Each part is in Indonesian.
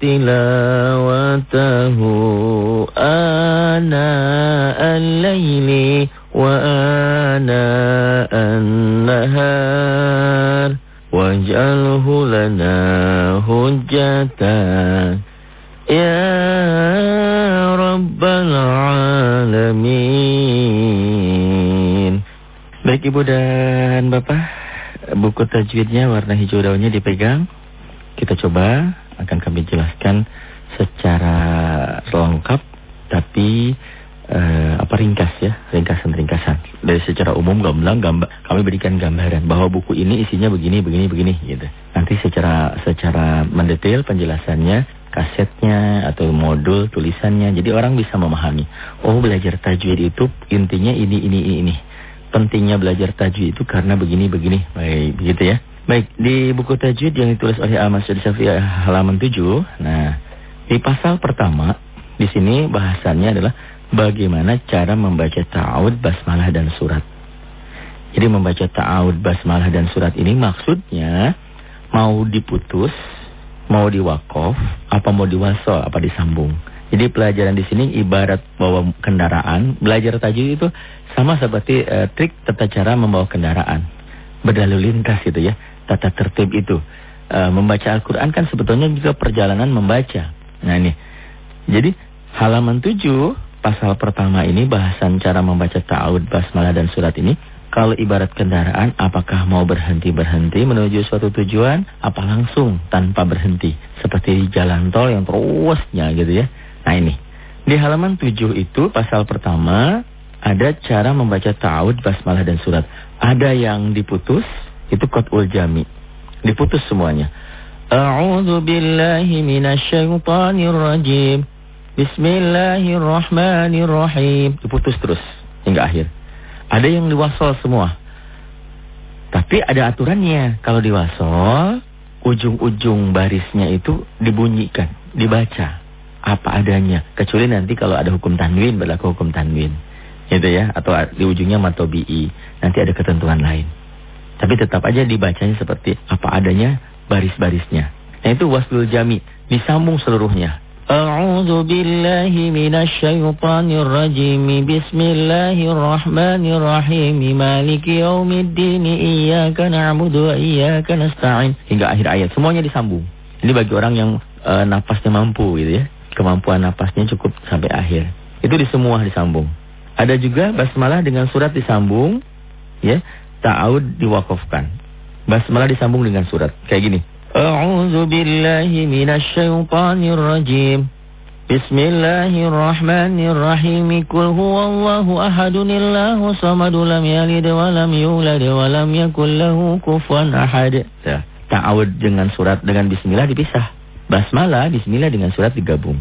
تلاوته آناء الليل وآناء النهار واجعله لنا حجة يا رب العالمين Baik Ibu dan Bapak, buku tajwidnya warna hijau daunnya dipegang. Kita coba Penjelasannya kasetnya atau modul tulisannya jadi orang bisa memahami. Oh, belajar tajwid itu intinya ini ini ini pentingnya belajar tajwid itu karena begini-begini. Baik, begitu ya. Baik, di buku tajwid yang ditulis oleh Ahmad Syed Syafi'i halaman 7. Nah, di pasal pertama di sini bahasannya adalah bagaimana cara membaca ta'awud, basmalah dan surat. Jadi membaca ta'awud, basmalah dan surat ini maksudnya mau diputus, mau diwakaf, apa mau diwasol, apa disambung. Jadi pelajaran di sini ibarat bawa kendaraan, belajar tajwid itu sama seperti uh, trik tata cara membawa kendaraan. Berlalu lintas gitu ya, tata tertib itu. Uh, membaca Al-Quran kan sebetulnya juga perjalanan membaca. Nah ini, jadi halaman 7 pasal pertama ini bahasan cara membaca ta'awud, basmalah dan surat ini. Kalau ibarat kendaraan, apakah mau berhenti-berhenti menuju suatu tujuan, apa langsung tanpa berhenti. Seperti jalan tol yang terusnya gitu ya. Nah ini, di halaman 7 itu pasal pertama ada cara membaca ta'awud, basmalah dan surat. Ada yang diputus, itu qat'ul jami. Diputus semuanya. A'udzu billahi minasyaitonir rajim. Bismillahirrahmanirrahim. Diputus terus hingga akhir. Ada yang diwasol semua. Tapi ada aturannya. Kalau diwasol, ujung-ujung barisnya itu dibunyikan, dibaca apa adanya. Kecuali nanti kalau ada hukum tanwin berlaku hukum tanwin. Gitu ya, atau di ujungnya matobi'i. Nanti ada ketentuan lain. Tapi tetap aja dibacanya seperti apa adanya baris-barisnya. Nah itu waslul jami, disambung seluruhnya. A'udzu billahi minasyaitonir rajim. Bismillahirrahmanirrahim. Maliki yaumiddin. Iyyaka na'budu wa iyyaka nasta'in. Hingga akhir ayat semuanya disambung. Ini bagi orang yang uh, napasnya mampu gitu ya kemampuan napasnya cukup sampai akhir. Itu di semua disambung. Ada juga basmalah dengan surat disambung, ya, ta'awud diwakafkan. Basmalah disambung dengan surat. Kayak gini. A'udzu billahi minasyaitonir rajim. Bismillahirrahmanirrahim. Qul huwallahu ahadun illahu samadu lam yalid wa lam yulad wa lam yakul lahu kufuwan ahad. Ta'awud dengan surat dengan bismillah dipisah. Basmalah, bismillah dengan surat digabung.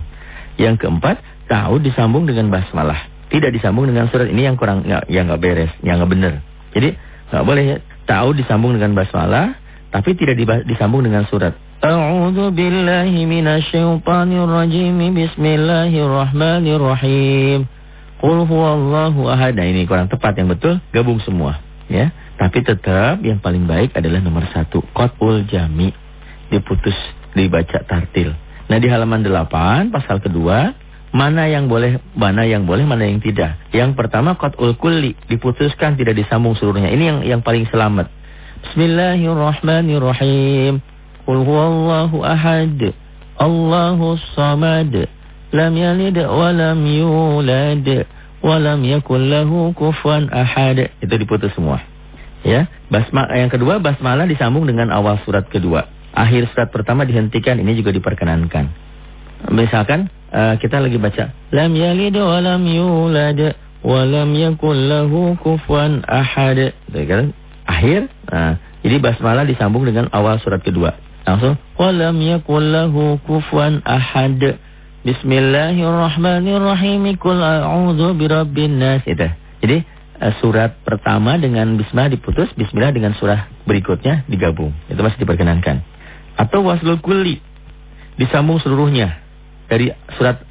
Yang keempat, tahu disambung dengan basmalah. Tidak disambung dengan surat ini yang kurang gak, yang nggak beres, yang nggak benar. Jadi nggak boleh ya. Tahu disambung dengan basmalah, tapi tidak disambung dengan surat. A'udzu billahi minasyaitonir rajim. Bismillahirrahmanirrahim. Qul huwallahu ahad. Nah, ini kurang tepat yang betul, gabung semua, ya. Tapi tetap yang paling baik adalah nomor satu, qat'ul jami. Diputus dibaca tartil. Nah di halaman 8 pasal kedua mana yang boleh mana yang boleh mana yang tidak. Yang pertama qat'ul kulli diputuskan tidak disambung seluruhnya. Ini yang yang paling selamat. Bismillahirrahmanirrahim. Qul huwallahu ahad. Allahus samad. Lam yalid wa lam yulad wa lam yakul lahu kufuwan ahad. Itu diputus semua. Ya, basma yang kedua basmalah disambung dengan awal surat kedua akhir surat pertama dihentikan ini juga diperkenankan. Misalkan uh, kita lagi baca lam yalid wa lam yulad wa lam yakul lahu kufuwan ahad. Akhir nah, jadi basmalah disambung dengan awal surat kedua. Langsung wa lam yakul lahu kufuwan ahad. Bismillahirrahmanirrahim. Qul a'udzu birabbin nas. Itu. Jadi uh, surat pertama dengan bismillah diputus, bismillah dengan surah berikutnya digabung. Itu masih diperkenankan atau waslul kulli disambung seluruhnya dari surat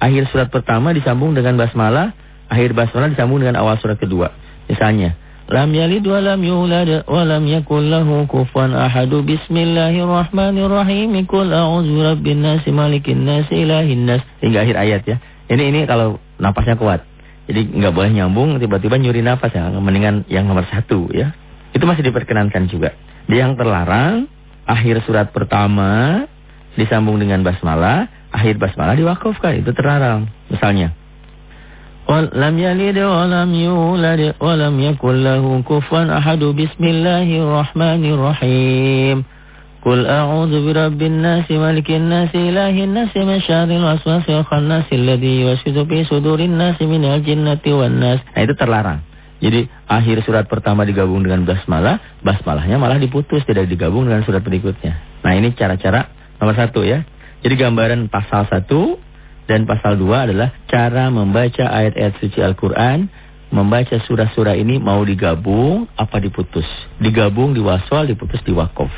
akhir surat pertama disambung dengan basmalah akhir basmalah disambung dengan awal surat kedua misalnya lam yalid wa lam yulad wa lam yakul lahu kufuwan ahad. Bismillahirrahmanirrahim. Qul a'udzu birabbin nas, malikin nas, ilahin nas. Hingga akhir ayat ya. Ini ini kalau napasnya kuat. Jadi nggak boleh nyambung tiba-tiba nyuri nafas ya. Mendingan yang nomor satu ya. Itu masih diperkenankan juga. Di yang terlarang akhir surat pertama disambung dengan basmalah, akhir basmalah diwakafkan. Itu terlarang. Misalnya ولم يلد ولم يولد ولم يكن له كفوا أحد بسم الله الرحمن الرحيم قل أعوذ برب الناس ملك الناس إله الناس من شر الوسواس الخناس الذي يوسوس في صدور الناس من الجنة والناس Nah itu terlarang. Jadi akhir surat pertama digabung dengan basmalah, basmalahnya malah diputus tidak digabung dengan surat berikutnya. Nah ini cara-cara nomor satu ya. Jadi gambaran pasal satu dan pasal 2 adalah cara membaca ayat-ayat suci Al-Quran. Membaca surah-surah ini mau digabung apa diputus. Digabung di waswal, diputus di wakof.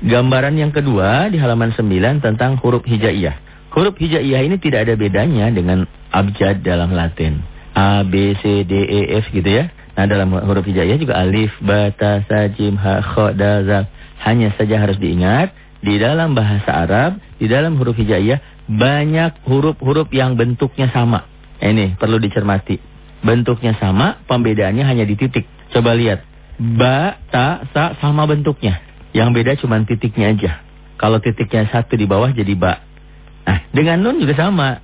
Gambaran yang kedua di halaman 9 tentang huruf hijaiyah. Huruf hijaiyah ini tidak ada bedanya dengan abjad dalam Latin. A, B, C, D, E, F gitu ya. Nah dalam huruf hijaiyah juga alif, ba, ta, sa, jim, ha, kho, da, zal. Hanya saja harus diingat di dalam bahasa Arab, di dalam huruf hijaiyah banyak huruf-huruf yang bentuknya sama. Ini perlu dicermati. Bentuknya sama, pembedaannya hanya di titik. Coba lihat. Ba, ta, sa sama bentuknya. Yang beda cuma titiknya aja. Kalau titiknya satu di bawah jadi ba. Nah, dengan nun juga sama.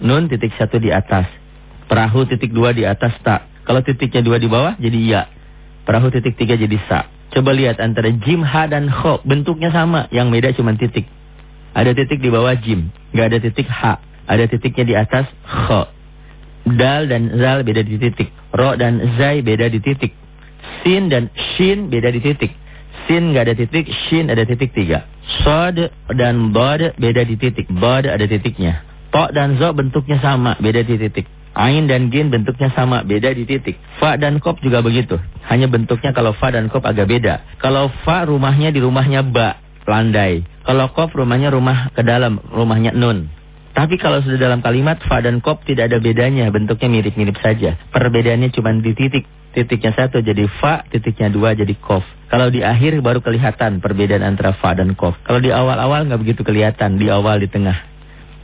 Nun titik satu di atas. Perahu titik dua di atas ta. Kalau titiknya dua di bawah jadi ya. Perahu titik tiga jadi sa. Coba lihat antara jim, ha, dan kho. Bentuknya sama. Yang beda cuma titik. Ada titik di bawah jim, nggak ada titik ha. Ada titiknya di atas kho. Dal dan zal beda di titik. Ro dan zai beda di titik. Sin dan shin beda di titik. Sin nggak ada titik, shin ada titik tiga. Sod dan bod beda di titik. Bod ada titiknya. Po dan zo bentuknya sama, beda di titik. Ain dan gin bentuknya sama, beda di titik. Fa dan kop juga begitu. Hanya bentuknya kalau fa dan kop agak beda. Kalau fa rumahnya di rumahnya ba landai. Kalau kop rumahnya rumah ke dalam, rumahnya nun. Tapi kalau sudah dalam kalimat fa dan kop tidak ada bedanya, bentuknya mirip-mirip saja. Perbedaannya cuma di titik. Titiknya satu jadi fa, titiknya dua jadi kof. Kalau di akhir baru kelihatan perbedaan antara fa dan kof. Kalau di awal-awal nggak begitu kelihatan, di awal di tengah.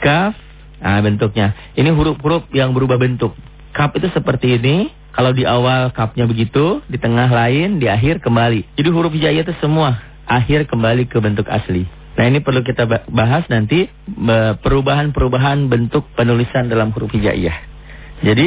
Kaf, nah bentuknya. Ini huruf-huruf yang berubah bentuk. Kaf itu seperti ini, kalau di awal kapnya begitu, di tengah lain, di akhir kembali. Jadi huruf hijaiyah itu semua akhir kembali ke bentuk asli. Nah ini perlu kita bahas nanti perubahan-perubahan bentuk penulisan dalam huruf hijaiyah. Jadi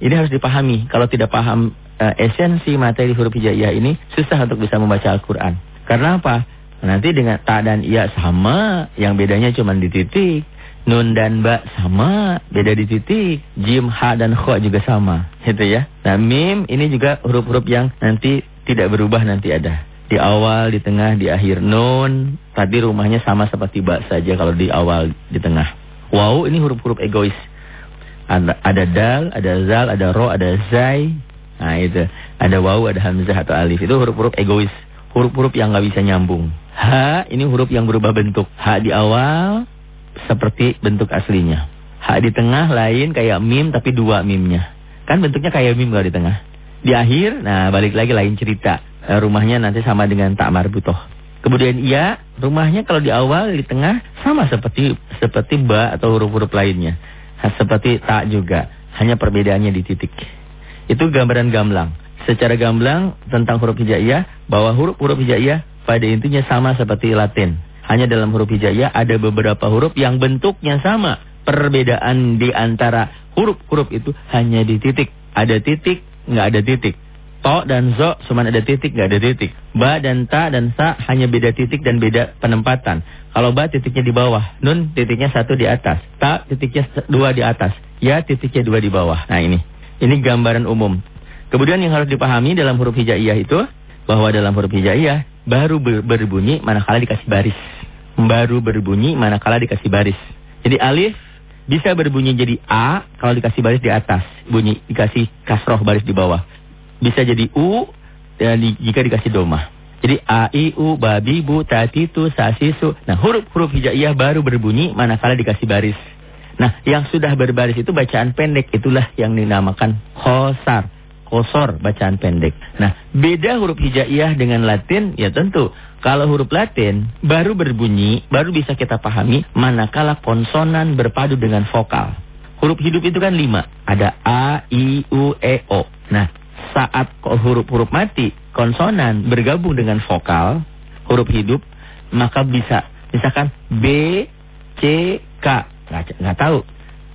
ini harus dipahami. Kalau tidak paham uh, esensi materi huruf hijaiyah ini susah untuk bisa membaca Al-Quran. Karena apa? Nanti dengan ta dan iya sama, yang bedanya cuma di titik. Nun dan ba sama, beda di titik. Jim, ha dan kho juga sama. Gitu ya. Nah mim ini juga huruf-huruf yang nanti tidak berubah nanti ada di awal, di tengah, di akhir nun. Tadi rumahnya sama seperti bak saja kalau di awal, di tengah. Wow, ini huruf-huruf egois. Ada, ada dal, ada zal, ada ro, ada zai. Nah itu. Ada waw, ada hamzah atau alif. Itu huruf-huruf egois. Huruf-huruf yang nggak bisa nyambung. Ha, ini huruf yang berubah bentuk. Ha di awal, seperti bentuk aslinya. Ha di tengah lain kayak mim tapi dua mimnya. Kan bentuknya kayak mim kalau di tengah. Di akhir, nah balik lagi lain cerita. Eh, rumahnya nanti sama dengan tak marbutoh. Kemudian ia rumahnya kalau di awal di tengah sama seperti seperti ba atau huruf-huruf lainnya. Seperti tak juga, hanya perbedaannya di titik. Itu gambaran gamblang. Secara gamblang tentang huruf hijaiyah bahwa huruf-huruf hijaiyah pada intinya sama seperti Latin. Hanya dalam huruf hijaiyah ada beberapa huruf yang bentuknya sama. Perbedaan di antara huruf-huruf itu hanya di titik. Ada titik, nggak ada titik. To dan zo cuma ada titik, nggak ada titik. Ba dan ta dan sa hanya beda titik dan beda penempatan. Kalau ba titiknya di bawah, nun titiknya satu di atas, ta titiknya dua di atas, ya titiknya dua di bawah. Nah ini, ini gambaran umum. Kemudian yang harus dipahami dalam huruf hijaiyah itu, bahwa dalam huruf hijaiyah baru ber berbunyi manakala dikasih baris. Baru berbunyi manakala dikasih baris. Jadi alif bisa berbunyi jadi A kalau dikasih baris di atas, bunyi dikasih kasroh baris di bawah bisa jadi u di, jika dikasih doma. Jadi a, i, u, babi, bu, sasi, su. Nah huruf-huruf hijaiyah baru berbunyi manakala dikasih baris. Nah yang sudah berbaris itu bacaan pendek itulah yang dinamakan khosar. kosor, bacaan pendek. Nah, beda huruf hijaiyah dengan Latin, ya tentu. Kalau huruf Latin baru berbunyi, baru bisa kita pahami manakala konsonan berpadu dengan vokal. Huruf hidup itu kan lima. Ada A, I, U, E, O. Nah, saat huruf-huruf mati, konsonan bergabung dengan vokal, huruf hidup, maka bisa, misalkan B, C, K. Nggak, nggak tahu.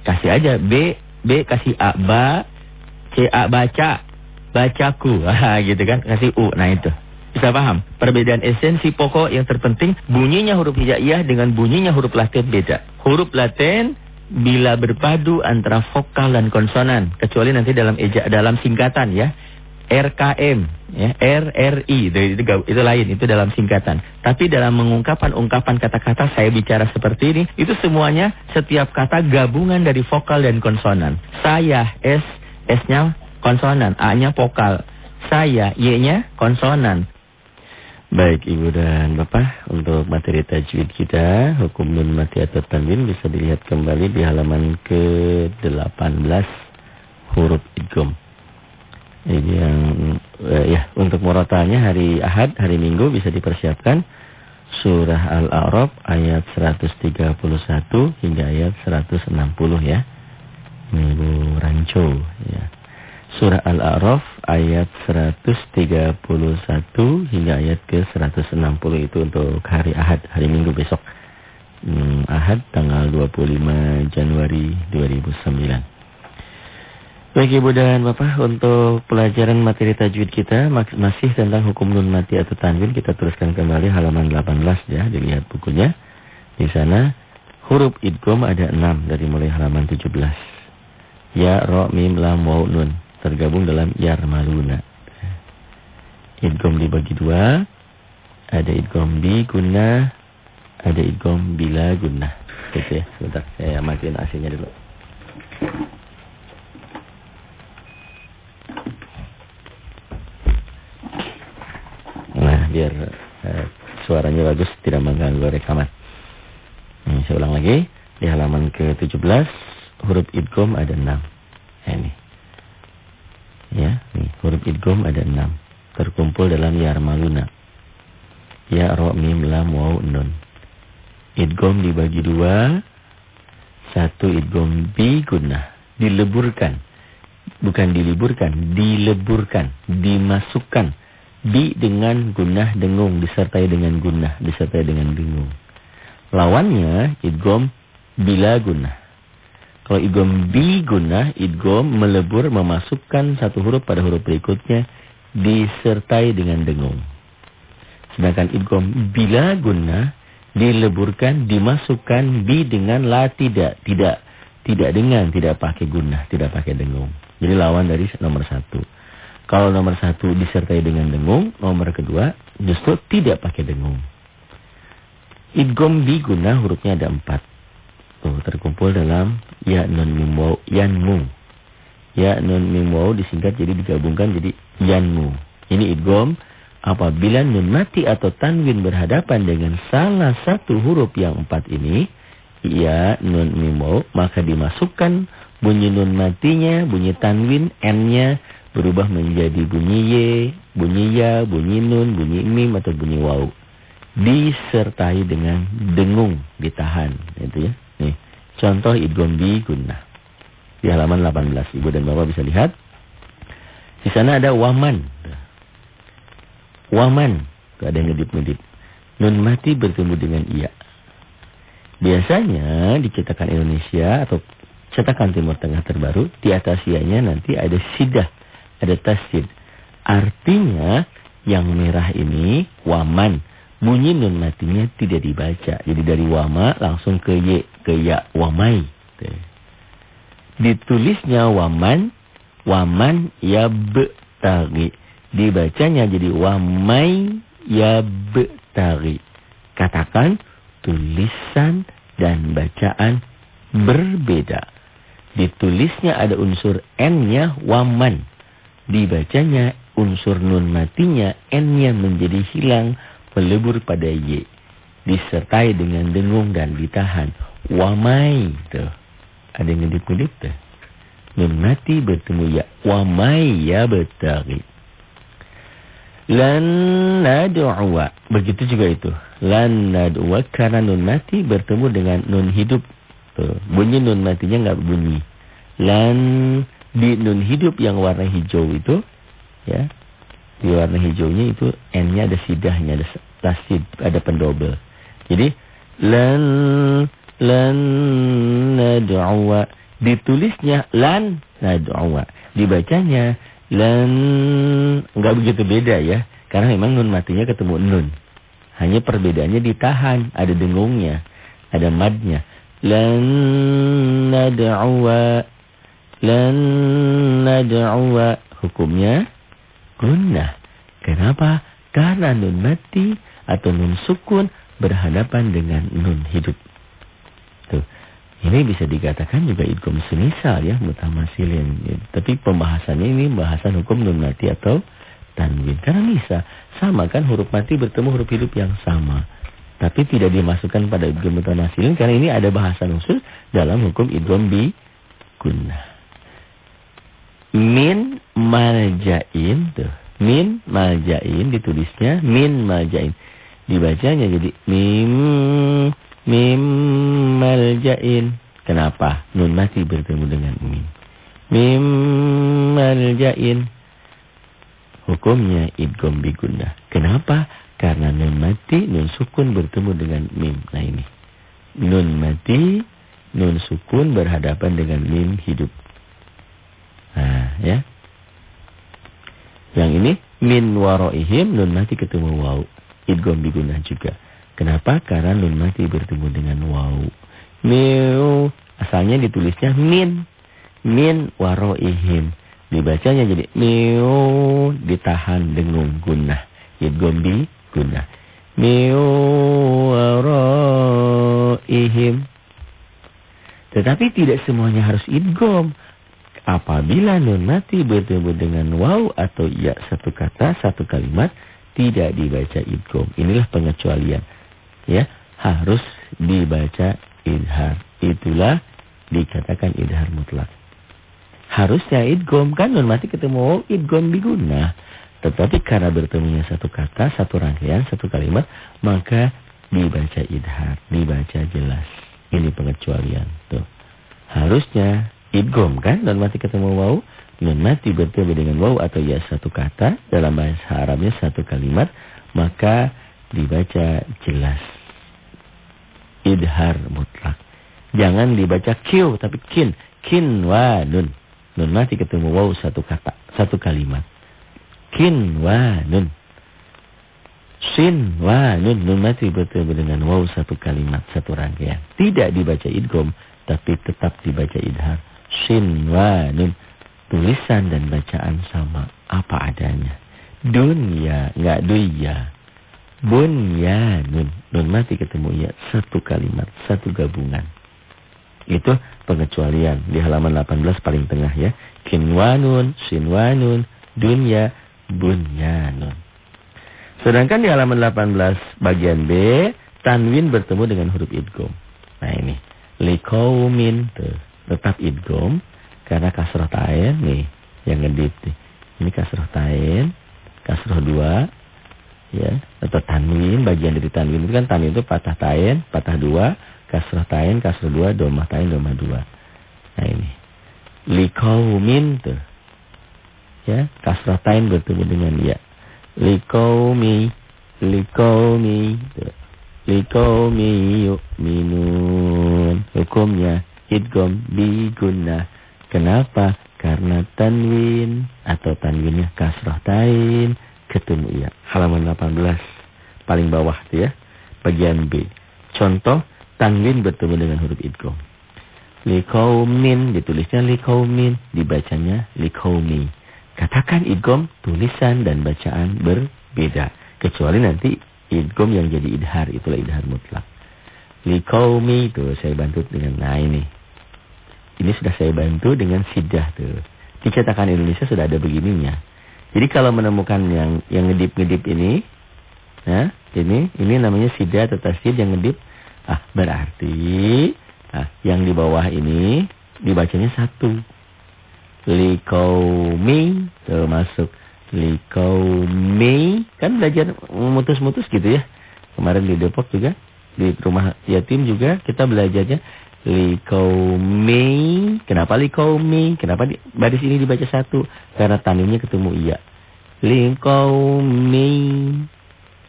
Kasih aja B, B kasih A, ba, C, A baca, bacaku. gitu kan, kasih U. Nah itu. Bisa paham? Perbedaan esensi pokok yang terpenting, bunyinya huruf hijaiyah dengan bunyinya huruf latin beda. Huruf latin bila berpadu antara vokal dan konsonan. Kecuali nanti dalam eja, dalam singkatan ya. RKM, ya, RRI, itu, itu, lain, itu dalam singkatan. Tapi dalam mengungkapkan ungkapan kata-kata saya bicara seperti ini, itu semuanya setiap kata gabungan dari vokal dan konsonan. Saya, S, S-nya konsonan, A-nya vokal. Saya, Y-nya konsonan. Baik Ibu dan Bapak, untuk materi tajwid kita, hukum nun mati atau tanwin bisa dilihat kembali di halaman ke-18 huruf idgham. Ini yang eh, ya untuk murotanya hari Ahad, hari Minggu bisa dipersiapkan surah Al-A'raf ayat 131 hingga ayat 160 ya. Minggu Ranco ya. Surah Al-A'raf ayat 131 hingga ayat ke 160 itu untuk hari Ahad, hari Minggu besok. Hmm, Ahad tanggal 25 Januari 2009. Baik Ibu dan Bapak, untuk pelajaran materi tajwid kita masih tentang hukum nun mati atau tanwin kita teruskan kembali halaman 18 ya, dilihat bukunya. Di sana huruf idgham ada 6 dari mulai halaman 17. Ya, ro, mim, lam, waw, nun tergabung dalam yarmaluna. Idgham dibagi dua, ada idgham bi guna, ada idgham bila guna. Gitu ya, sebentar saya matiin AC-nya dulu. Biar uh, suaranya bagus, tidak mengganggu rekaman. Ini saya ulang lagi. Di halaman ke-17, huruf idgom ada 6. Nah, ini. Ya, nih, huruf idgom ada 6. Terkumpul dalam yarmaluna. Ya, ro, mim, lam, waw, nun. Idgom dibagi dua. Satu idgom bi gunnah. Dileburkan. Bukan diliburkan, dileburkan, dimasukkan Bi dengan gunah dengung disertai dengan gunah disertai dengan dengung. Lawannya idgom bila gunah. Kalau idgom bi gunah, idgom melebur memasukkan satu huruf pada huruf berikutnya disertai dengan dengung. Sedangkan idgom bila gunah dileburkan dimasukkan bi dengan la tidak, tidak tidak dengan tidak pakai gunah, tidak pakai dengung. Jadi lawan dari nomor satu. Kalau nomor satu disertai dengan dengung, nomor kedua justru tidak pakai dengung. Idgom guna hurufnya ada empat. Tuh, terkumpul dalam ya non mim waw yanmu. Ya non mim disingkat jadi digabungkan jadi yanmu. Ini idgom apabila nun mati atau tanwin berhadapan dengan salah satu huruf yang empat ini, ya nun mim maka dimasukkan bunyi nun matinya, bunyi tanwin, n-nya berubah menjadi bunyi Y, bunyi Ya, bunyi Nun, bunyi Mim atau bunyi Waw. Disertai dengan dengung, ditahan. Itu ya. Nih, contoh idgham bi gunnah. Di halaman 18, Ibu dan Bapak bisa lihat. Di sana ada waman. Waman. Tuh ada ngedip-ngedip. Nun mati bertemu dengan iya. Biasanya di cetakan Indonesia atau cetakan Timur Tengah terbaru, di atas ianya nanti ada sidah ada tasjid. Artinya yang merah ini waman. Bunyi nun matinya tidak dibaca. Jadi dari wama langsung ke ye, ke ya, wamai. Ditulisnya waman, waman ya betari. Dibacanya jadi wamai ya betari. Katakan tulisan dan bacaan berbeda. Ditulisnya ada unsur N-nya waman dibacanya unsur nun matinya n-nya menjadi hilang melebur pada y disertai dengan dengung dan ditahan wamai tuh ada yang ngedip-ngedip tuh Nun mati bertemu ya. Wa may yabtaghi. Lan nad'uwa. Begitu juga itu. Lan nad'uwa karena nun mati bertemu dengan nun hidup. Tuh, bunyi nun matinya enggak bunyi. Lan di nun hidup yang warna hijau itu ya. Di warna hijaunya itu n-nya ada sidahnya, ada tasid, ada pendobel. Jadi lan lan nad'uwa ditulisnya lan nad'uwa. Dibacanya lan enggak begitu beda ya. Karena memang nun matinya ketemu nun. Hanya perbedaannya ditahan, ada dengungnya, ada madnya. Lan nad'uwa lan nad'uwa hukumnya gunnah. Kenapa? Karena nun mati atau nun sukun berhadapan dengan nun hidup. Tuh. Ini bisa dikatakan juga idgham semisal ya mutamasilin. Tapi pembahasannya ini bahasan hukum nun mati atau tanwin. Karena bisa sama kan huruf mati bertemu huruf hidup yang sama. Tapi tidak dimasukkan pada idgham mutamasilin karena ini ada bahasan khusus dalam hukum idgham bi gunnah. Min maljain tuh. Min maljain ditulisnya min maljain. Dibacanya jadi mim Mim maljain. Kenapa? Nun mati bertemu dengan mim. Mim maljain. Hukumnya idgom biguna. Kenapa? Karena nun mati, nun sukun bertemu dengan mim. Nah ini. Nun mati, nun sukun berhadapan dengan mim hidup. Nah ya. Yang ini min waroihim nun mati ketemu waw. Idgom biguna juga. Kenapa? Karena nun mati bertemu dengan waw. Miu. Asalnya ditulisnya min. Min waroihim. Dibacanya jadi miu. Ditahan dengung gunah. Idgombi gunah. Miu waroihim. Tetapi tidak semuanya harus idgom. Apabila nun mati bertemu dengan waw atau ya satu kata, satu kalimat, tidak dibaca idgom. Inilah pengecualian ya harus dibaca idhar. Itulah dikatakan idhar mutlak. Harusnya idgom kan nun mati ketemu idgom biguna. Tetapi karena bertemunya satu kata, satu rangkaian, satu kalimat, maka dibaca idhar, dibaca jelas. Ini pengecualian tuh. Harusnya idgom kan nun mati ketemu wau, nun mati bertemu dengan wau atau ya satu kata dalam bahasa Arabnya satu kalimat, maka dibaca jelas idhar mutlak. Jangan dibaca Q tapi kin. Kin wa nun. Nun mati ketemu waw satu kata, satu kalimat. Kin wa nun. Sin wa nun. Nun mati bertemu dengan waw satu kalimat, satu rangkaian. Tidak dibaca idgom tapi tetap dibaca idhar. Sin wa nun. Tulisan dan bacaan sama apa adanya. Dunya, enggak duya. Bunyanun. Nun mati ketemu ya. Satu kalimat. Satu gabungan. Itu pengecualian. Di halaman 18 paling tengah ya. Kinwanun. Sinwanun. Dunya. Bunyanun. Sedangkan di halaman 18 bagian B. Tanwin bertemu dengan huruf idgom. Nah ini. Likaumin. Tuh. Tetap idgom. Karena kasroh ta'in nih. Yang ngedip nih. Ini kasroh ta'in. Kasroh dua ya atau tanwin bagian dari tanwin itu kan tanwin itu patah tain patah dua kasrah tain kasrah dua domah tain domah dua nah ini likaumin tuh ya kasrah tain bertemu dengan ya likaumi likaumi tuh likaumi minun hukumnya idgom biguna kenapa karena tanwin atau tanwinnya kasrah tain ketemu ya. Halaman 18 paling bawah itu ya. Bagian B. Contoh tanwin bertemu dengan huruf idgham. Likaumin ditulisnya likaumin, dibacanya likaumi. Katakan idgham tulisan dan bacaan berbeda. Kecuali nanti idgham yang jadi idhar itulah idhar mutlak. Likaumi itu saya bantu dengan nah ini. Ini sudah saya bantu dengan sidah tuh. Dicetakan Indonesia sudah ada begininya. Jadi kalau menemukan yang yang ngedip-ngedip ini, ya, ini ini namanya sida atau tasjid yang ngedip. Ah, berarti ah, yang di bawah ini dibacanya satu. Likaumi. Tuh masuk. Likaumi. Kan belajar mutus-mutus gitu ya. Kemarin di Depok juga. Di rumah yatim juga kita belajarnya. Likaumi. Kenapa likaumi? Kenapa di, baris ini dibaca satu? Karena tanimnya ketemu iya. Likaumi.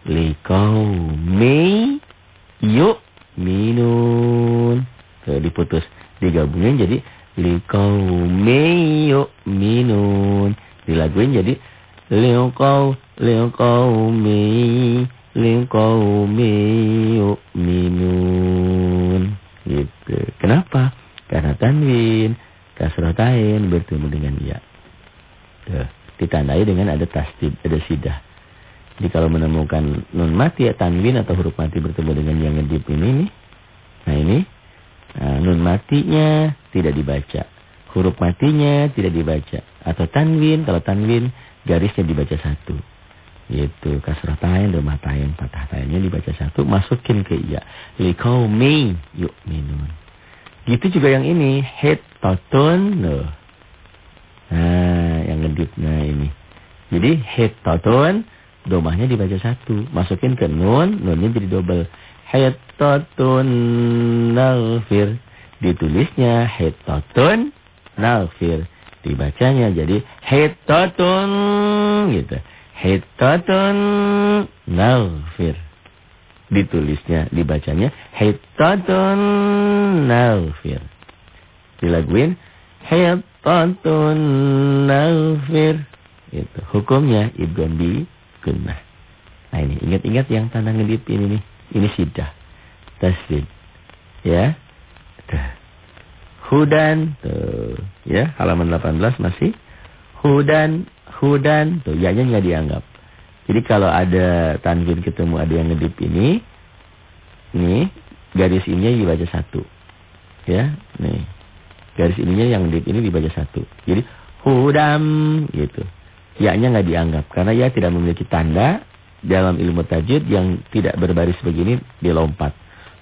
Likaumi. Yuk. Minun. Tuh diputus. Digabungin jadi liqaumi yu'minun. Dilaguin jadi liqau liqaumi liqaumi yu'minun. Kenapa? Karena tanwin kasratain bertemu dengan ya. Tuh, ditandai dengan ada tasdid, ada sidah. Jadi kalau menemukan nun mati ya tanwin atau huruf mati bertemu dengan yang ngedip ini nih. Nah ini Nah, nun matinya tidak dibaca. Huruf matinya tidak dibaca. Atau tanwin, kalau tanwin garisnya dibaca satu. Itu kasrah tain, domah tain, patah tainnya dibaca satu. Masukin ke iya. Likaumi minun. Gitu juga yang ini. Het totun. Loh. Nah, yang ngedip. Nah ini. Jadi het totun. Domahnya dibaca satu. Masukin ke nun. Nunnya jadi double. Hittatun nalfir. Ditulisnya hittatun nalfir. Dibacanya jadi hittatun gitu. Hittatun nalfir. Ditulisnya, dibacanya hittatun nalfir. Dilaguin hittatun nalfir. Itu hukumnya idgham bi gunnah. Nah ini ingat-ingat yang tanda ngedip ini nih. Ini sidah. Tasdid. Ya. Hudan. Tuh. Ya. Halaman 18 masih. Hudan. Hudan. Tuh. Ya-nya nggak dianggap. Jadi kalau ada tanwin ketemu ada yang ngedip ini. Nih. Garis ininya dibaca satu. Ya. Nih. Garis ininya yang ngedip ini dibaca satu. Jadi. Hudam. Gitu. Ya-nya nggak dianggap. Karena ya tidak memiliki tanda dalam ilmu tajwid yang tidak berbaris begini dilompat.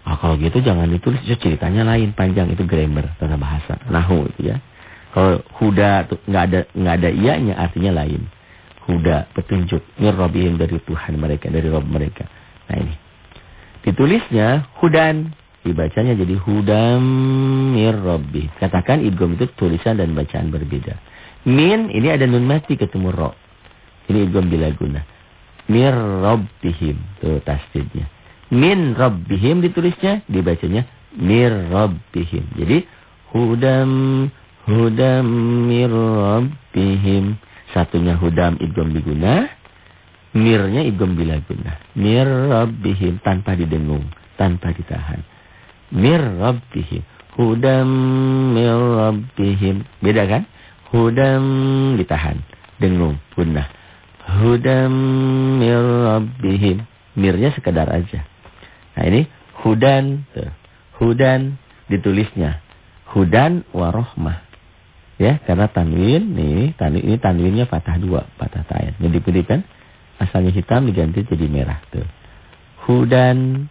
Ah, kalau gitu jangan ditulis, itu ceritanya lain, panjang itu grammar, tata bahasa, nahu itu ya. Kalau huda tuh nggak ada nggak ada ianya artinya lain. Huda petunjuk mirrobihim dari Tuhan mereka, dari Rob mereka. Nah ini. Ditulisnya hudan, dibacanya jadi hudam mirrobi. Katakan idgom itu tulisan dan bacaan berbeda. Min ini ada nun mati ketemu ro. Ini idgom bila guna mir rabbihim. Tuh tasdidnya. Min rabbihim ditulisnya, dibacanya mir rabbihim. Jadi hudam hudam mir rabbihim. Satunya hudam idgham biguna, mirnya idgham bila guna. Mir rabbihim tanpa didengung, tanpa ditahan. Mir rabbihim. Hudam mir rabbihim. Beda kan? Hudam ditahan, dengung, gunah hudam mir rabbihim. Mirnya sekedar aja. Nah ini hudan, hudan ditulisnya hudan warohmah. Ya, karena tanwin nih, tanwin ini tanwinnya patah dua, patah tayan. Jadi kan asalnya hitam diganti jadi merah tuh. Hudan,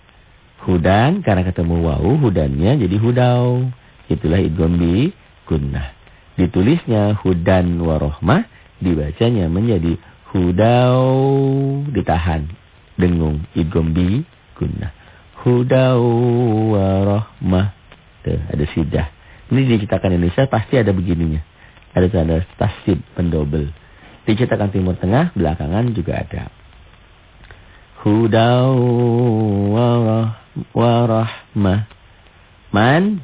hudan karena ketemu wau, hudannya jadi hudau. Itulah idgham bi gunnah. Ditulisnya hudan warohmah, dibacanya menjadi Hudau ditahan. Dengung. Idgombi guna. Hudau warahmah. Tuh, ada sidah. Ini diciptakan Indonesia pasti ada begininya. Ada tanda tasib pendobel. Diciptakan Timur Tengah, belakangan juga ada. Hudau warah, warahmah. Man.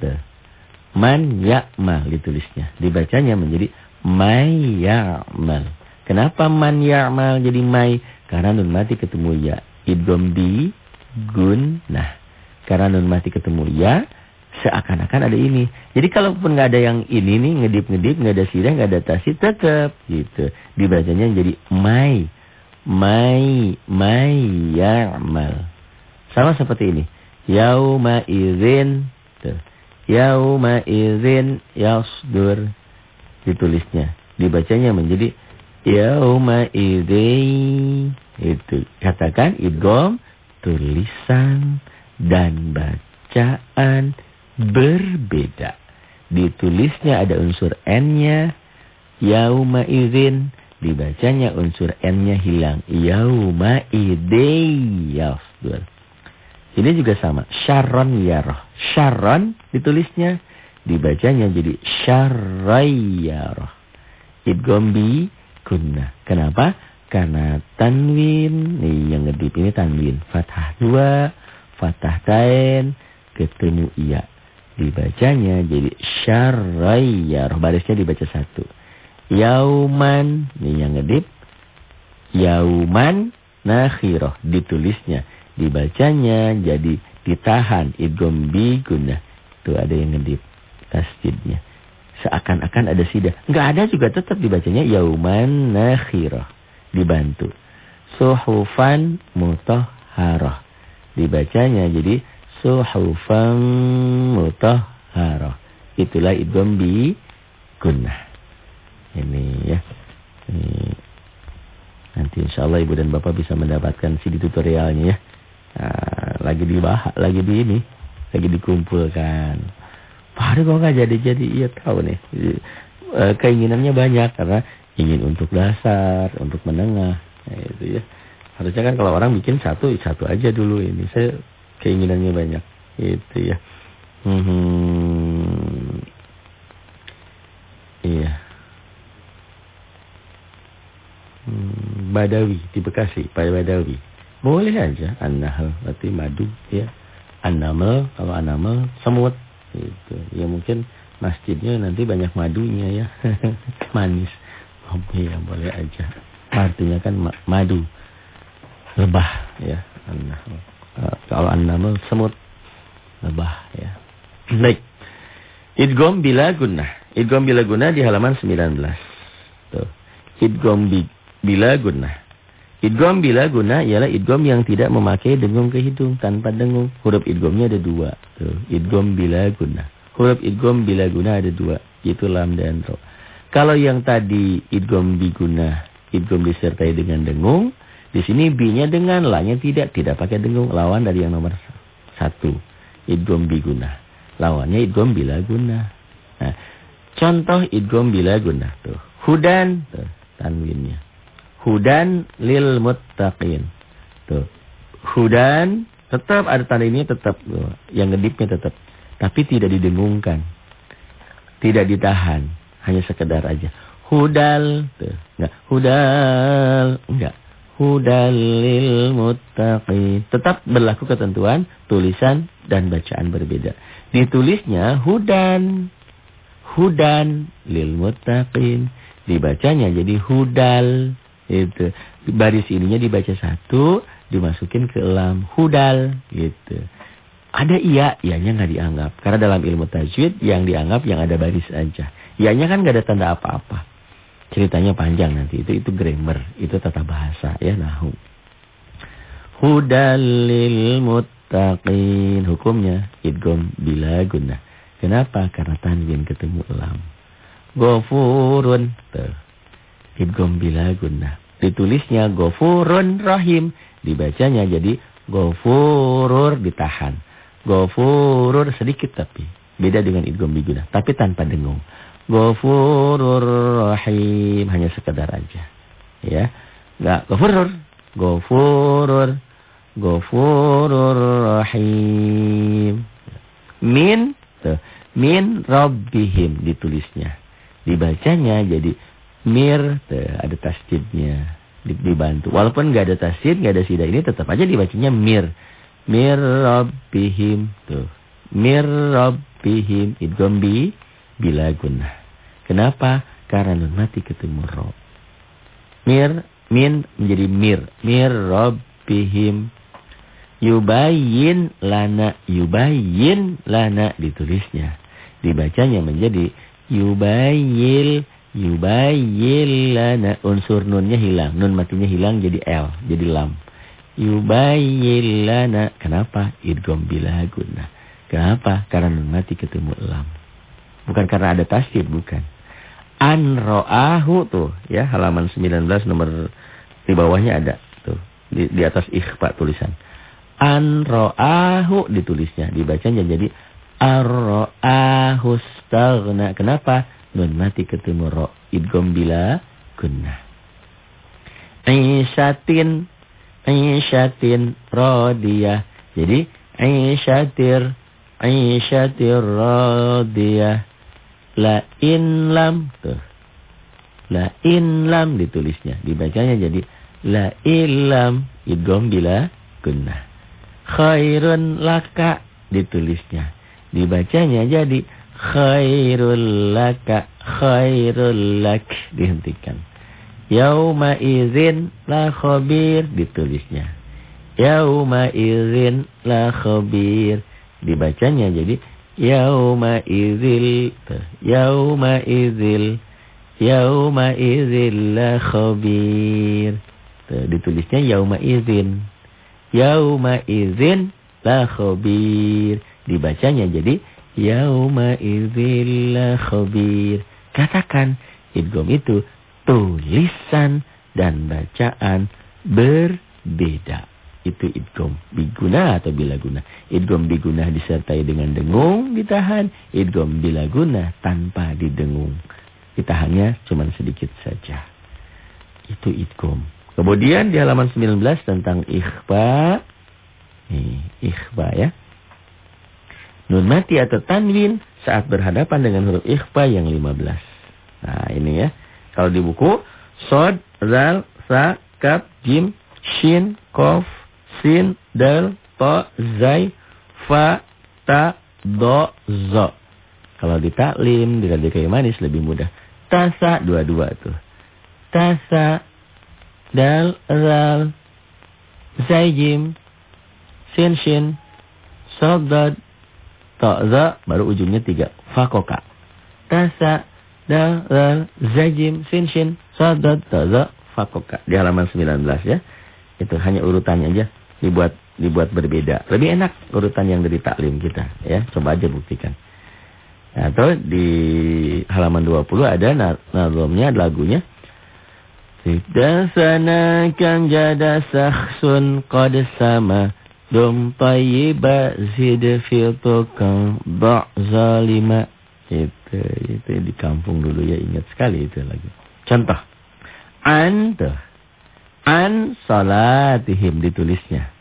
Man ya'mal ditulisnya. Dibacanya menjadi may ya'mal. Kenapa man ya'mal jadi mai? Karena nun mati ketemu ya. Idgom di gun. Nah, karena nun mati ketemu ya, seakan-akan ada ini. Jadi kalaupun nggak ada yang ini nih, ngedip-ngedip, nggak ada sirah, nggak ada tasid, tetap gitu. Dibacanya jadi mai. Mai, mai ya'mal. Sama seperti ini. Yauma izin. Yauma izin yasdur. Ditulisnya. Dibacanya menjadi Yauma idzi itu katakan idgham tulisan dan bacaan berbeda. Ditulisnya ada unsur n-nya, Yauma izin dibacanya unsur n-nya hilang. Yauma idin yafdur. Ini juga sama. Sharon yaroh. Sharon ditulisnya dibacanya jadi syarayyaroh. Idgham bi kunna. Kenapa? Karena tanwin nih yang ngedip ini tanwin fathah dua, fathah tain ketemu iya dibacanya jadi syarrayyar. Barisnya dibaca satu. Yauman. Ini yang ngedip. Yauman nakhiroh. Ditulisnya. Dibacanya jadi ditahan. Idgom bi guna. Tuh ada yang ngedip. Tasjidnya. Seakan-akan ada sidah. Enggak ada juga tetap dibacanya. Yauman nakhiroh. Dibantu. Suhufan mutahharah. Dibacanya jadi suhufan mutahharah. Itulah idgham bi gunnah. Ini ya. Ini. Nanti insya Allah ibu dan bapak bisa mendapatkan CD tutorialnya ya. Nah, lagi dibahas, lagi di ini, lagi dikumpulkan. Hari kok nggak jadi-jadi? Iya tahu nih. E, keinginannya banyak karena ingin untuk dasar, untuk menengah. Nah, itu ya. Harusnya kan kalau orang bikin satu, satu aja dulu ini. Saya keinginannya banyak. Itu ya. Hmm. Iya. Hmm, Badawi di Bekasi, Pak Badawi. Boleh aja An-Nahl berarti madu ya. An-Naml kalau An-Naml semut itu. Ya mungkin masjidnya nanti banyak madunya ya. Manis. Oh, ya boleh aja. Artinya kan madu. Lebah ya. An-Nahl. Uh, kalau an-naml semut lebah ya. Baik. Idgom bila guna. Idgom bila guna di halaman 19. Tuh. Idgom bi, bila guna. Idgom bila guna ialah idgom yang tidak memakai dengung ke hidung tanpa dengung. Huruf idgomnya ada dua. Tuh. Idgom bila guna. Huruf idgom bila guna ada dua. Itu lam dan ro. Kalau yang tadi idgom biguna, idgom disertai dengan dengung, di sini B-nya dengan, La-nya tidak. Tidak pakai dengung. Lawan dari yang nomor satu. Idgom biguna. Lawannya idgom bila guna. Nah, contoh idgom bila guna. Tuh. Hudan. Tuh, tanwinnya. Hudan lil muttaqin. Tuh. Hudan. Tetap ada tanda ini tetap. Tuh. Yang ngedipnya tetap. Tapi tidak didengungkan. Tidak ditahan. Hanya sekedar aja. Hudal. Tuh. Enggak. Hudal. Enggak hudalil muttaqin. Tetap berlaku ketentuan tulisan dan bacaan berbeda. Ditulisnya hudan. Hudan lil muttaqin. Dibacanya jadi hudal. Itu. Baris ininya dibaca satu, dimasukin ke lam hudal gitu. Ada iya, ianya nggak dianggap. Karena dalam ilmu tajwid yang dianggap yang ada baris aja. Ianya kan nggak ada tanda apa-apa. Ceritanya panjang nanti. Itu itu grammar, itu tata bahasa ya nahu. Hudalil muttaqin. Hukumnya idgom bila guna. Kenapa? Karena tanwin ketemu lam. Gofurun. Tuh. Idgom bila guna. Ditulisnya gofurun rahim. Dibacanya jadi gofurur ditahan. Gofurur sedikit tapi. Beda dengan idgom biguna. Tapi tanpa dengung. Gofurur Rahim. Hanya sekedar aja. Ya. Enggak Gofurur. Gofurur. Gofurur Rahim. Min. Tuh. Min Rabbihim ditulisnya. Dibacanya jadi mir. Tuh, ada tasjidnya. Dibantu. Walaupun enggak ada tasjid, enggak ada sidah ini tetap aja dibacanya mir. Mir Rabbihim. Tuh. Mir Rabbihim. Idgombi bila guna. Kenapa? Karena nun mati ketemu ro. Mir, min menjadi mir. Mir robbihim. Yubayin lana. Yubayin lana ditulisnya. Dibacanya menjadi yubayil. Yubayil lana. Unsur nunnya hilang. Nun matinya hilang jadi L. Jadi lam. Yubayil lana. Kenapa? Idgom bila guna. Kenapa? Karena nun mati ketemu lam. Bukan karena ada tasdid, bukan. An ro'ahu tuh ya halaman 19 nomor di bawahnya ada tuh di, di atas ikhfa tulisan. An ro'ahu ditulisnya dibacanya jadi ar ro'ahu staghna. Kenapa? nun mati ketemu ro. Idgom bila gunnah. Aisyatin Aisyatin radiyah. Jadi Aisyatir Aisyatir radiyah. La in lam tuh. La in lam ditulisnya. Dibacanya jadi la ilam idgham bila gunnah. Khairun laka ditulisnya. Dibacanya jadi khairul laka khairul lak dihentikan. Yauma izin la khabir ditulisnya. Yauma izin la khabir dibacanya jadi yauma izil yauma izil yauma izil la khabir. Tuh, ditulisnya yauma izin. Yauma izin la khabir. Dibacanya jadi yauma izil la khabir. Katakan idgham itu tulisan dan bacaan berbeda. Itu idgom biguna atau bila guna. Idgom biguna disertai dengan dengung ditahan. Idgom bila guna tanpa didengung. Ditahannya cuma sedikit saja. Itu idgom. Kemudian di halaman 19 tentang ikhfa. Nih, ikhfa ya. Nun mati atau tanwin saat berhadapan dengan huruf ikhfa yang 15. Nah ini ya. Kalau di buku, sod, zal, sa, kap, jim, shin, kof, sin, dal, to, zai, fa, ta, do, zo. Kalau di taklim, di radio kayu manis lebih mudah. Tasa, dua-dua tuh. Tasa, dal, zal, zai, jim, sin, shin, sodad, to, zo, baru ujungnya tiga. Fakoka. Tasa, dal, dal, zajim, sin, shin, sadad, taza, fakoka. Di halaman 19 ya. Itu hanya urutannya aja. Dibuat dibuat berbeda. Lebih enak urutan yang dari taklim kita. ya. Coba aja buktikan. Atau di halaman 20 ada nazomnya, lagunya. Tidak sana kan jada sakhsun qad sama. Dum tayyiba zid filtukan ba' zalima. Itu, itu di kampung dulu ya ingat sekali itu lagi. Contoh. An. An salatihim ditulisnya.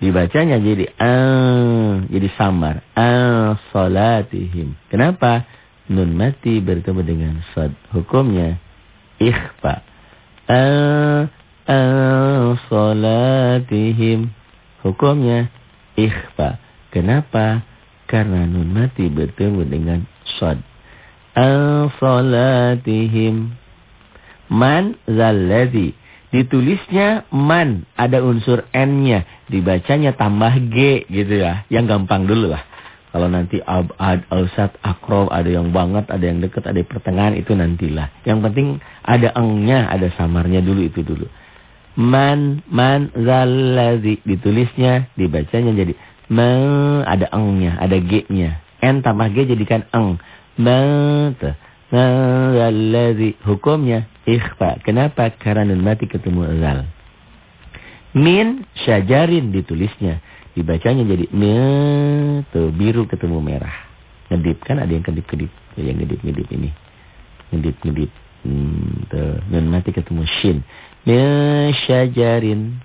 Dibacanya jadi an, jadi samar. An salatihim. Kenapa? Nun mati bertemu dengan sad. Hukumnya ikhfa. An, an salatihim. Hukumnya ikhfa. Kenapa? Karena nun mati bertemu dengan sad. Al-salatihim. Man zalladhi. Ditulisnya man. Ada unsur n-nya. Dibacanya tambah g gitu ya. Yang gampang dulu lah. Kalau nanti abad, alsat, akrob, ada yang banget, ada yang dekat, ada yang pertengahan, itu nantilah. Yang penting ada engnya, ada samarnya dulu, itu dulu. Man, man, zalladhi. Ditulisnya, dibacanya jadi man, ada engnya, ada g-nya. N tambah G jadikan eng. Mata. Alladhi. Hukumnya ikhfa. Kenapa? Karena nun ketemu zal. Min syajarin ditulisnya. Dibacanya jadi min. Tuh biru ketemu merah. Ngedip. Kan ada yang kedip-kedip. Yang ngedip-ngedip ini. Ngedip-ngedip. Hmm, tuh. Mati ketemu shin. Min syajarin.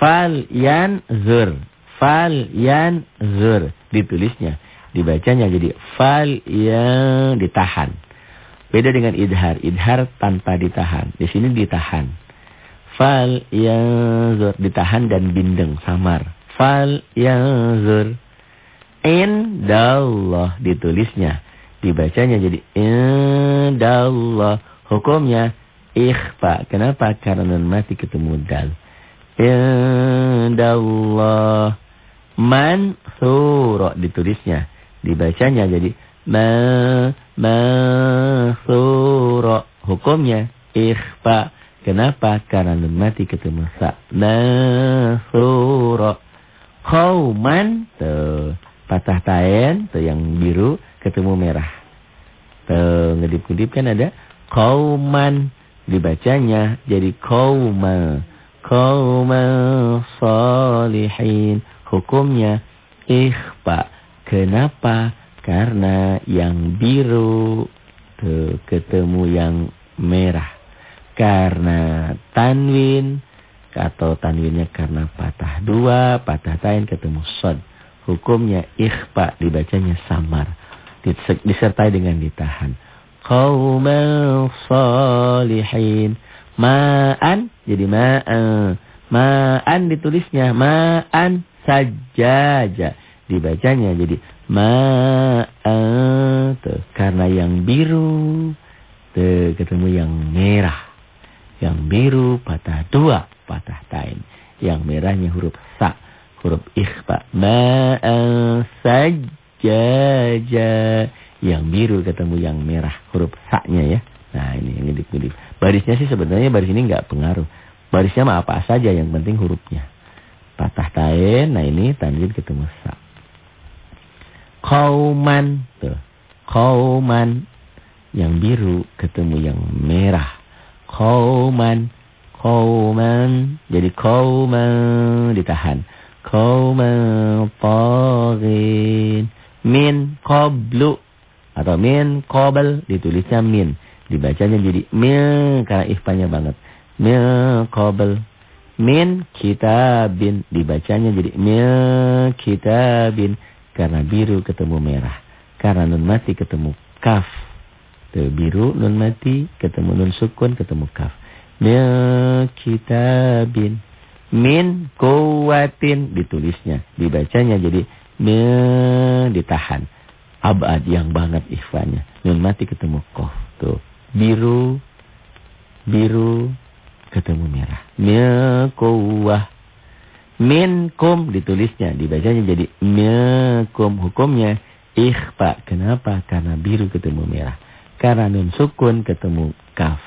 Fal yan zur. Fal yan zur. Ditulisnya dibacanya jadi fal yang ditahan. Beda dengan idhar. Idhar tanpa ditahan. Di sini ditahan. Fal yang zur ditahan dan bindeng samar. Fal yang zur indallah ditulisnya. Dibacanya jadi indallah. Hukumnya ikhfa. Kenapa? Karena mati ketemu dal. Indallah. Mansura ditulisnya dibacanya jadi ma masura hukumnya ikhfa kenapa? Karena mati ketemu sa masura qauman tuh patah tain tuh yang biru ketemu merah. Tuh ngedip-ngedip kan ada qauman. Dibacanya jadi qauma qauma salihin. Hukumnya ikhfa. Kenapa? Karena yang biru tuh ketemu yang merah. Karena tanwin atau tanwinnya karena patah dua, patah tain ketemu sod. Hukumnya ikhfa dibacanya samar. Disertai dengan ditahan. Qawman salihin. Ma'an jadi ma'an. Ma'an ditulisnya ma'an sajaja. Dibacanya jadi ma'an. Karena yang biru tuh, ketemu yang merah. Yang biru patah dua, patah tain. Yang merahnya huruf sa, huruf ikhfa. Ma'an sajaja. Yang biru ketemu yang merah, huruf sa-nya ya. Nah ini yang ngedip-ngedip. Barisnya sih sebenarnya baris ini nggak pengaruh. Barisnya mah apa saja, yang penting hurufnya. Patah tain, nah ini tanwin ketemu sa. Kauman, tuh. Kauman, yang biru ketemu yang merah. Qauman. Qauman. Jadi qauman ditahan. Qauman taghin. Min qablu. Atau min qabl. Ditulisnya min. Dibacanya jadi min. Karena ikhfanya banget. Min qabl. Min kitabin. Dibacanya jadi min kitabin. Karena biru ketemu merah. Karena nun mati ketemu kaf. Tuh, biru nun mati ketemu nun sukun ketemu kaf. Min kitabin min kuwatin ditulisnya, dibacanya jadi min ditahan. Abad yang banget ikhwannya. Nun mati ketemu kof. Tuh, biru biru ketemu merah. Min kuwah. Min kum ditulisnya, dibacanya jadi min kum hukumnya ikhfa. Kenapa? Karena biru ketemu merah. Karena nun sukun ketemu kaf.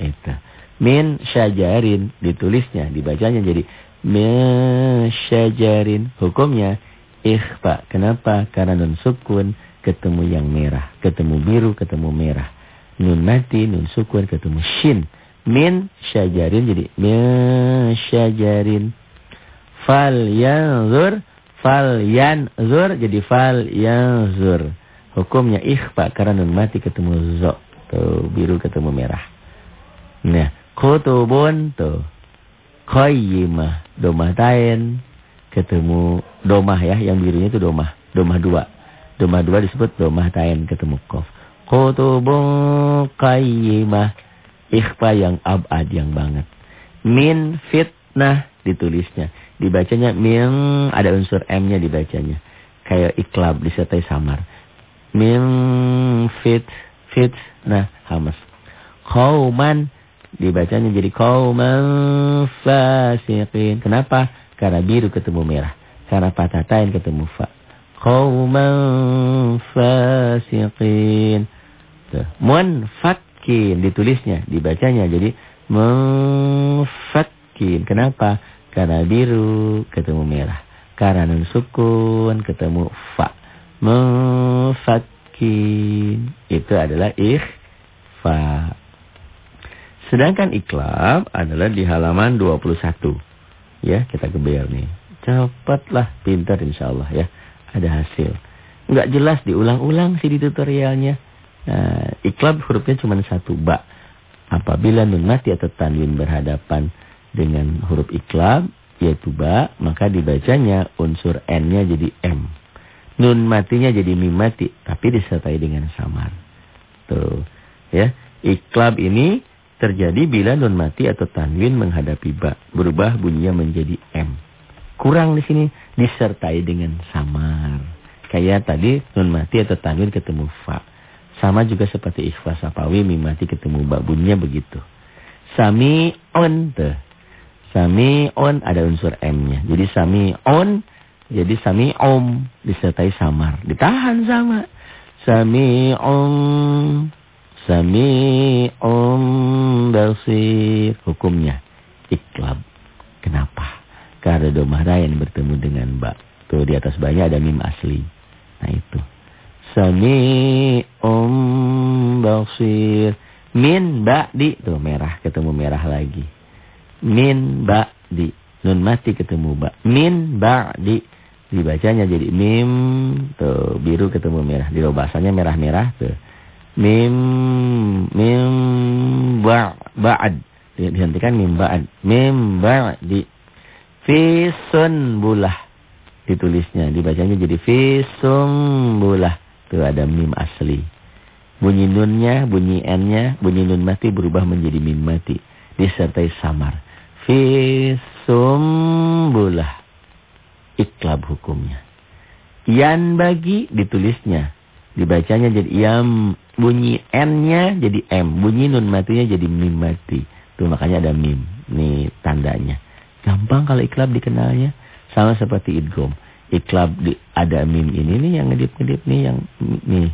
Itu. Min syajarin ditulisnya, dibacanya jadi min syajarin. Hukumnya ikhfa. Kenapa? Karena nun sukun ketemu yang merah. Ketemu biru, ketemu merah. Nun mati, nun sukun ketemu shin. Min syajarin jadi min syajarin. Fal yanzur, fal yanzur jadi fal yanzur. Hukumnya ikhfa karena nun mati ketemu zo. Tuh, biru ketemu merah. Nah, kutubun tuh. Qayyimah, domah tain ketemu domah ya, yang birunya itu domah, domah dua. Domah dua disebut domah tain ketemu kof. Kutubun qayyimah, ikhfa yang abad yang banget. Min fitnah ditulisnya. Dibacanya min ada unsur M-nya dibacanya. Kayak iklab disertai samar min fit fit. Nah hamas kauman dibacanya jadi kauman fasiqin. Kenapa? Karena biru ketemu merah. Karena patah tain ketemu fa. Kauman fasiqin. Tuh. Munfakin ditulisnya dibacanya jadi munfakin kenapa? Karena biru ketemu merah. Karena nun sukun ketemu fa Mufakin. Itu adalah ikhfa. Sedangkan iklab adalah di halaman 21. Ya, kita geber nih. Cepatlah, pintar insyaallah ya. Ada hasil. Enggak jelas diulang-ulang sih di tutorialnya. Nah, iklab hurufnya cuma satu, ba. Apabila nun mati atau tanwin berhadapan dengan huruf iklab, yaitu ba, maka dibacanya unsur n-nya jadi m. Nun matinya jadi mim mati. Tapi disertai dengan samar. Tuh. Ya. Iklab ini terjadi bila nun mati atau tanwin menghadapi ba. Berubah bunyinya menjadi m. Kurang di sini disertai dengan samar. Kayak tadi nun mati atau tanwin ketemu fa. Sama juga seperti ikhfa sapawi mim mati ketemu ba. Bunyinya begitu. Sami on. Tuh. Sami on ada unsur m-nya. Jadi sami on jadi sami om disertai samar. Ditahan sama. Sami om. Sami om basir. Hukumnya iklab. Kenapa? Karena domah rayan bertemu dengan ba. Tuh di atas banyak ada mim asli. Nah itu. Sami om basir. Min di Tuh merah ketemu merah lagi. Min di Nun mati ketemu ba. Min di Dibacanya jadi mim, tuh biru ketemu merah. Di bahasanya merah-merah tuh. Mim mim ba ba'd. Dihentikan mim ba'd. Mim ba'di. Fi sunbulah. Ditulisnya, dibacanya jadi fi sunbulah. Itu ada mim asli. Bunyi nunnya, bunyi n-nya, bunyi nun mati berubah menjadi mim mati. Disertai samar. Fi sumbulah. Iklab hukumnya. Yan bagi ditulisnya. Dibacanya jadi yam. Bunyi N-nya jadi M. Bunyi nun matinya jadi mim mati. Tuh makanya ada mim. Nih tandanya. Gampang kalau iklab dikenalnya. Sama seperti idgom. Iklab di, ada mim ini nih yang ngedip-ngedip nih. yang nih.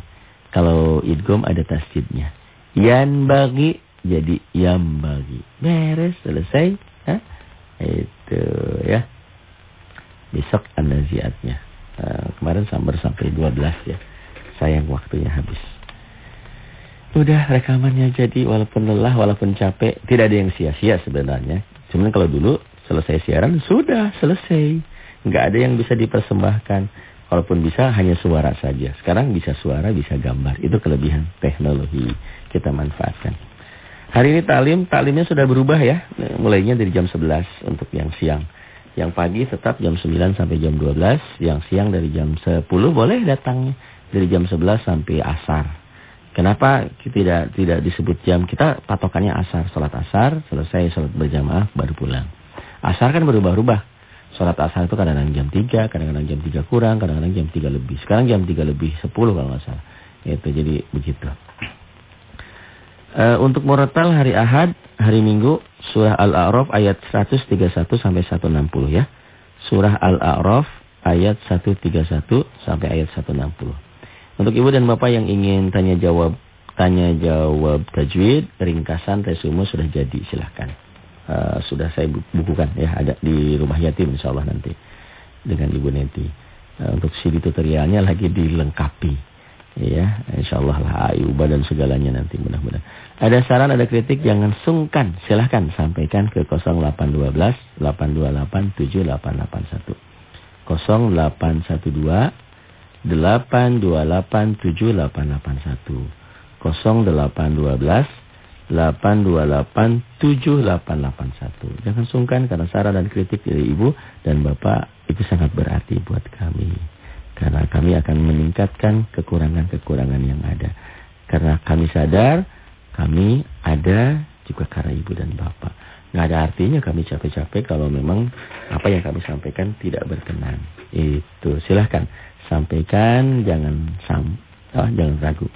Kalau idgom ada tasjidnya. Yan bagi jadi yam bagi. Beres, selesai. Hah? Itu ya. Besok anaziatnya. Uh, kemarin sambar sampai 12 ya. Sayang waktunya habis. Udah rekamannya jadi walaupun lelah, walaupun capek, tidak ada yang sia-sia sebenarnya. Cuman kalau dulu selesai siaran sudah selesai. Nggak ada yang bisa dipersembahkan. Walaupun bisa hanya suara saja. Sekarang bisa suara, bisa gambar. Itu kelebihan teknologi kita manfaatkan. Hari ini talim, talimnya sudah berubah ya. Mulainya dari jam 11 untuk yang siang. Yang pagi tetap jam 9 sampai jam 12. Yang siang dari jam 10 boleh datangnya. Dari jam 11 sampai asar. Kenapa tidak tidak disebut jam? Kita patokannya asar, sholat asar, selesai sholat berjamaah, baru pulang. Asar kan berubah-ubah. Sholat asar itu kadang-kadang jam 3, kadang-kadang jam 3 kurang, kadang-kadang jam 3 lebih. Sekarang jam 3 lebih 10 kalau nggak salah. Itu jadi begitu. Uh, untuk murotal hari Ahad, hari Minggu, surah Al-A'raf ayat 131 sampai 160 ya. Surah Al-A'raf ayat 131 sampai ayat 160. Untuk ibu dan bapak yang ingin tanya jawab tanya jawab tajwid, ringkasan, resume sudah jadi silahkan. Uh, sudah saya bukukan ya ada di rumah yatim insya Allah nanti dengan ibu Neti. Uh, untuk CD tutorialnya lagi dilengkapi ya insya Allah lah ayuba dan segalanya nanti mudah-mudahan. Ada saran ada kritik jangan sungkan silahkan sampaikan ke 0812 828 7881 0812 8287881 0812 8287881 Jangan sungkan karena saran dan kritik dari ibu dan bapak itu sangat berarti buat kami. Karena kami akan meningkatkan kekurangan-kekurangan yang ada. Karena kami sadar kami ada juga karena ibu dan bapak. Nggak ada artinya kami capek-capek kalau memang apa yang kami sampaikan tidak berkenan. Itu silahkan sampaikan, jangan sam, oh, jangan ragu.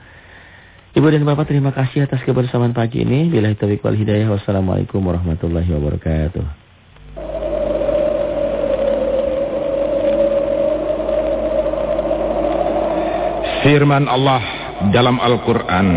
Ibu dan Bapak terima kasih atas kebersamaan pagi ini. Bila taufiq wal hidayah. Wassalamualaikum warahmatullahi wabarakatuh. Firman Allah dalam Al-Quran